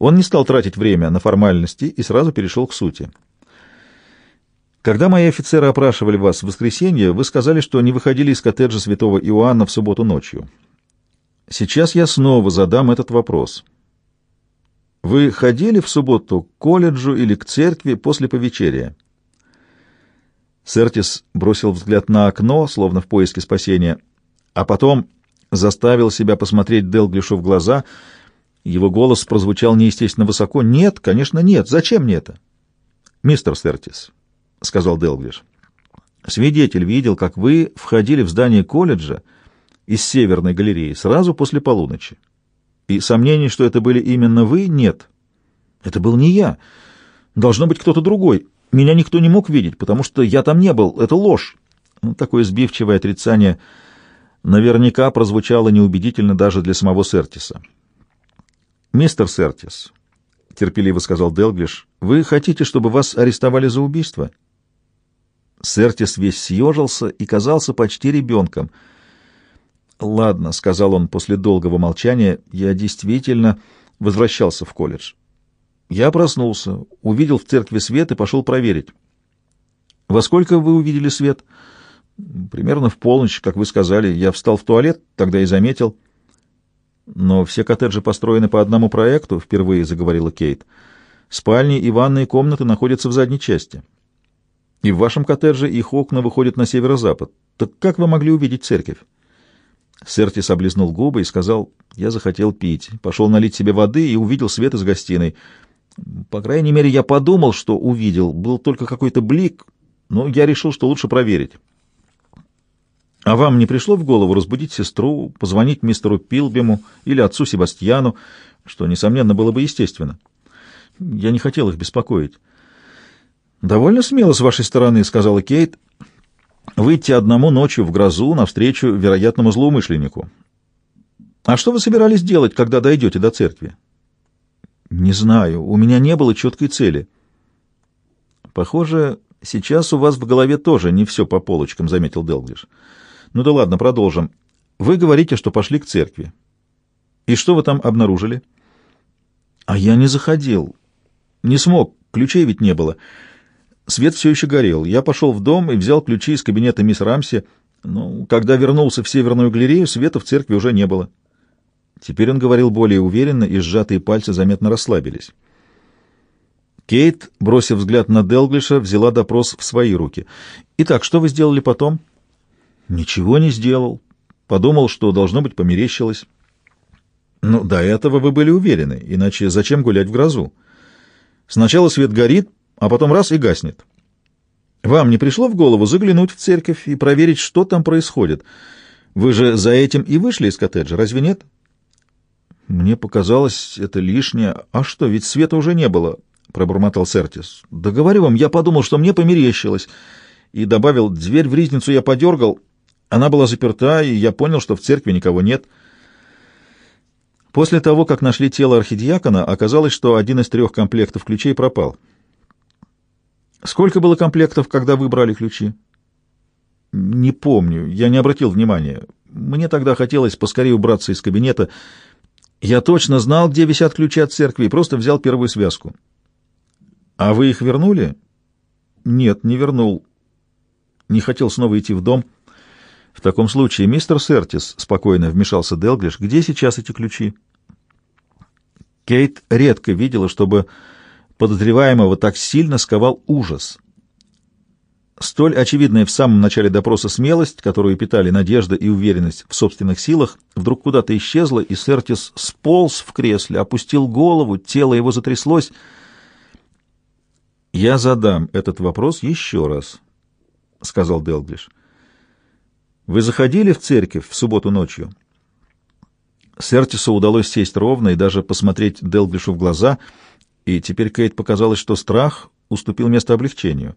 Он не стал тратить время на формальности и сразу перешел к сути. Когда мои офицеры опрашивали вас в воскресенье, вы сказали, что не выходили из коттеджа святого Иоанна в субботу ночью. Сейчас я снова задам этот вопрос. Вы ходили в субботу к колледжу или к церкви после повечерия? Сертис бросил взгляд на окно, словно в поиске спасения, а потом заставил себя посмотреть Делглишу в глаза. Его голос прозвучал неестественно высоко. «Нет, конечно, нет. Зачем мне это?» «Мистер Сертис, — сказал Делглиш. «Свидетель видел, как вы входили в здание колледжа из Северной галереи сразу после полуночи. И сомнений, что это были именно вы, нет. Это был не я. Должно быть кто-то другой. Меня никто не мог видеть, потому что я там не был. Это ложь». Ну, такое сбивчивое отрицание наверняка прозвучало неубедительно даже для самого Сертиса. «Мистер Сертис», — терпеливо сказал Делглиш, — «вы хотите, чтобы вас арестовали за убийство?» Сертис весь съежился и казался почти ребенком. «Ладно», — сказал он после долгого молчания, — «я действительно возвращался в колледж. Я проснулся, увидел в церкви свет и пошел проверить». «Во сколько вы увидели свет?» «Примерно в полночь, как вы сказали. Я встал в туалет, тогда и заметил». «Но все коттеджи построены по одному проекту», — впервые заговорила Кейт. «Спальни и ванные комнаты находятся в задней части». И в вашем коттедже их окна выходят на северо-запад. Так как вы могли увидеть церковь? Сертис облизнул губы и сказал, я захотел пить. Пошел налить себе воды и увидел свет из гостиной. По крайней мере, я подумал, что увидел. Был только какой-то блик, но я решил, что лучше проверить. А вам не пришло в голову разбудить сестру, позвонить мистеру Пилбему или отцу Себастьяну, что, несомненно, было бы естественно? Я не хотел их беспокоить. «Довольно смело с вашей стороны», — сказала Кейт, — «выйти одному ночью в грозу навстречу вероятному злоумышленнику». «А что вы собирались делать, когда дойдете до церкви?» «Не знаю. У меня не было четкой цели». «Похоже, сейчас у вас в голове тоже не все по полочкам», — заметил Делглиш. «Ну да ладно, продолжим. Вы говорите, что пошли к церкви. И что вы там обнаружили?» «А я не заходил. Не смог. Ключей ведь не было». Свет все еще горел. Я пошел в дом и взял ключи из кабинета мисс Рамси. Но когда вернулся в Северную галерею, света в церкви уже не было. Теперь он говорил более уверенно, и сжатые пальцы заметно расслабились. Кейт, бросив взгляд на Делглиша, взяла допрос в свои руки. «Итак, что вы сделали потом?» «Ничего не сделал. Подумал, что, должно быть, померещилось». «Ну, до этого вы были уверены, иначе зачем гулять в грозу? Сначала свет горит, а потом раз и гаснет. Вам не пришло в голову заглянуть в церковь и проверить, что там происходит? Вы же за этим и вышли из коттеджа, разве нет? Мне показалось это лишнее. А что, ведь света уже не было, пробормотал Сертис. Да говорю вам, я подумал, что мне померещилось. И добавил, дверь в ризницу я подергал. Она была заперта, и я понял, что в церкви никого нет. После того, как нашли тело архидиакона, оказалось, что один из трех комплектов ключей пропал. Сколько было комплектов, когда вы брали ключи? Не помню, я не обратил внимания. Мне тогда хотелось поскорее убраться из кабинета. Я точно знал, где висят ключи от церкви, и просто взял первую связку. А вы их вернули? Нет, не вернул. Не хотел снова идти в дом. В таком случае, мистер Сертис, спокойно вмешался Делглиш, где сейчас эти ключи? Кейт редко видела, чтобы подозреваемого так сильно сковал ужас. Столь очевидная в самом начале допроса смелость, которую питали надежда и уверенность в собственных силах, вдруг куда-то исчезла, и Сертис сполз в кресле, опустил голову, тело его затряслось. «Я задам этот вопрос еще раз», — сказал Делглиш. «Вы заходили в церковь в субботу ночью?» Сертису удалось сесть ровно и даже посмотреть Делглишу в глаза — и теперь Кейт показалось, что страх уступил место облегчению.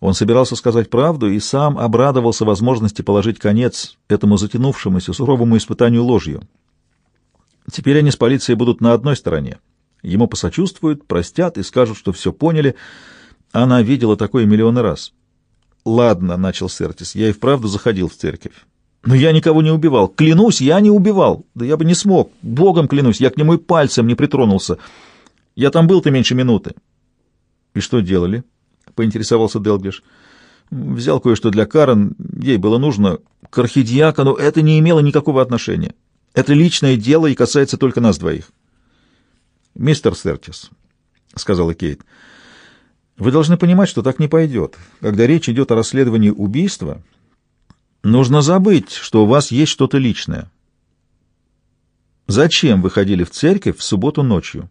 Он собирался сказать правду и сам обрадовался возможности положить конец этому затянувшемуся суровому испытанию ложью. Теперь они с полицией будут на одной стороне. Ему посочувствуют, простят и скажут, что все поняли. Она видела такое миллионы раз. «Ладно», — начал Сертис, — «я и вправду заходил в церковь. Но я никого не убивал. Клянусь, я не убивал. Да я бы не смог. Богом клянусь, я к нему и пальцем не притронулся. Я там был-то меньше минуты. — И что делали? — поинтересовался Делглиш. — Взял кое-что для Карен. Ей было нужно. К архидиакону это не имело никакого отношения. Это личное дело и касается только нас двоих. — Мистер Стертис, — сказала Кейт, — вы должны понимать, что так не пойдет. Когда речь идет о расследовании убийства, нужно забыть, что у вас есть что-то личное. Зачем вы ходили в церковь в субботу ночью?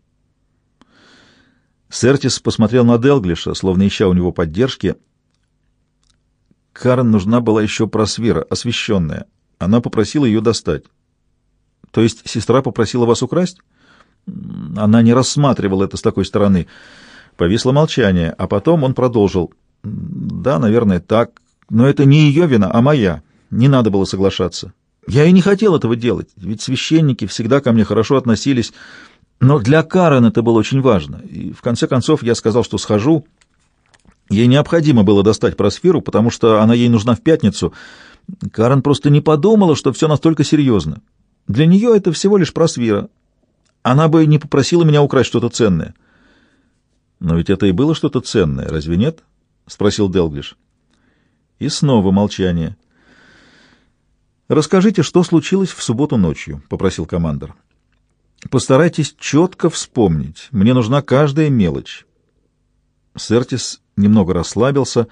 Сертис посмотрел на Делглиша, словно ища у него поддержки. Карен нужна была еще просвира, освещенная. Она попросила ее достать. То есть сестра попросила вас украсть? Она не рассматривала это с такой стороны. Повисло молчание, а потом он продолжил. Да, наверное, так. Но это не ее вина, а моя. Не надо было соглашаться. Я и не хотел этого делать, ведь священники всегда ко мне хорошо относились. Но для Карен это было очень важно. И в конце концов я сказал, что схожу. Ей необходимо было достать просферу, потому что она ей нужна в пятницу. Карен просто не подумала, что все настолько серьезно. Для нее это всего лишь просвира. Она бы не попросила меня украсть что-то ценное. Но ведь это и было что-то ценное, разве нет? спросил Делглиш. И снова молчание. Расскажите, что случилось в субботу ночью, попросил командир. Постарайтесь четко вспомнить. Мне нужна каждая мелочь. Сертис немного расслабился.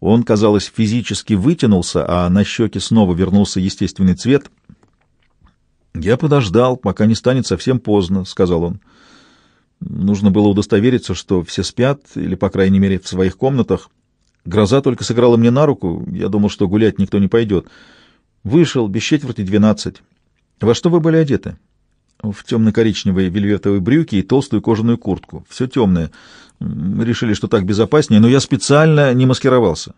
Он, казалось, физически вытянулся, а на щеке снова вернулся естественный цвет — «Я подождал, пока не станет совсем поздно», — сказал он. Нужно было удостовериться, что все спят, или, по крайней мере, в своих комнатах. Гроза только сыграла мне на руку, я думал, что гулять никто не пойдет. Вышел, без четверти двенадцать. Во что вы были одеты? В темно-коричневые вельветовые брюки и толстую кожаную куртку. Все темное. Решили, что так безопаснее, но я специально не маскировался.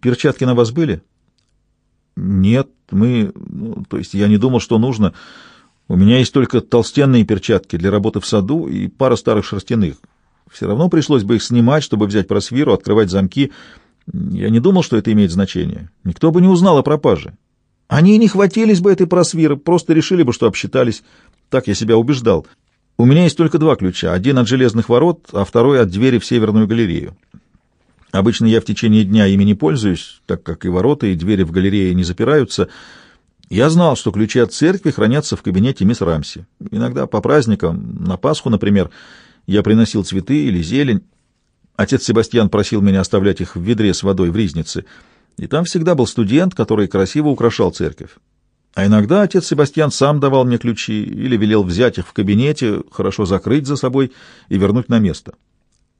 Перчатки на вас были? Нет, мы... Ну, то есть я не думал, что нужно. У меня есть только толстенные перчатки для работы в саду и пара старых шерстяных. Все равно пришлось бы их снимать, чтобы взять просвиру, открывать замки. Я не думал, что это имеет значение. Никто бы не узнал о пропаже. Они не хватились бы этой просвиры, просто решили бы, что обсчитались. Так я себя убеждал. У меня есть только два ключа. Один от железных ворот, а второй от двери в Северную галерею. Обычно я в течение дня ими не пользуюсь, так как и ворота, и двери в галерее не запираются. Я знал, что ключи от церкви хранятся в кабинете мисс Рамси. Иногда по праздникам, на Пасху, например, я приносил цветы или зелень. Отец Себастьян просил меня оставлять их в ведре с водой в ризнице, и там всегда был студент, который красиво украшал церковь. А иногда отец Себастьян сам давал мне ключи или велел взять их в кабинете, хорошо закрыть за собой и вернуть на место.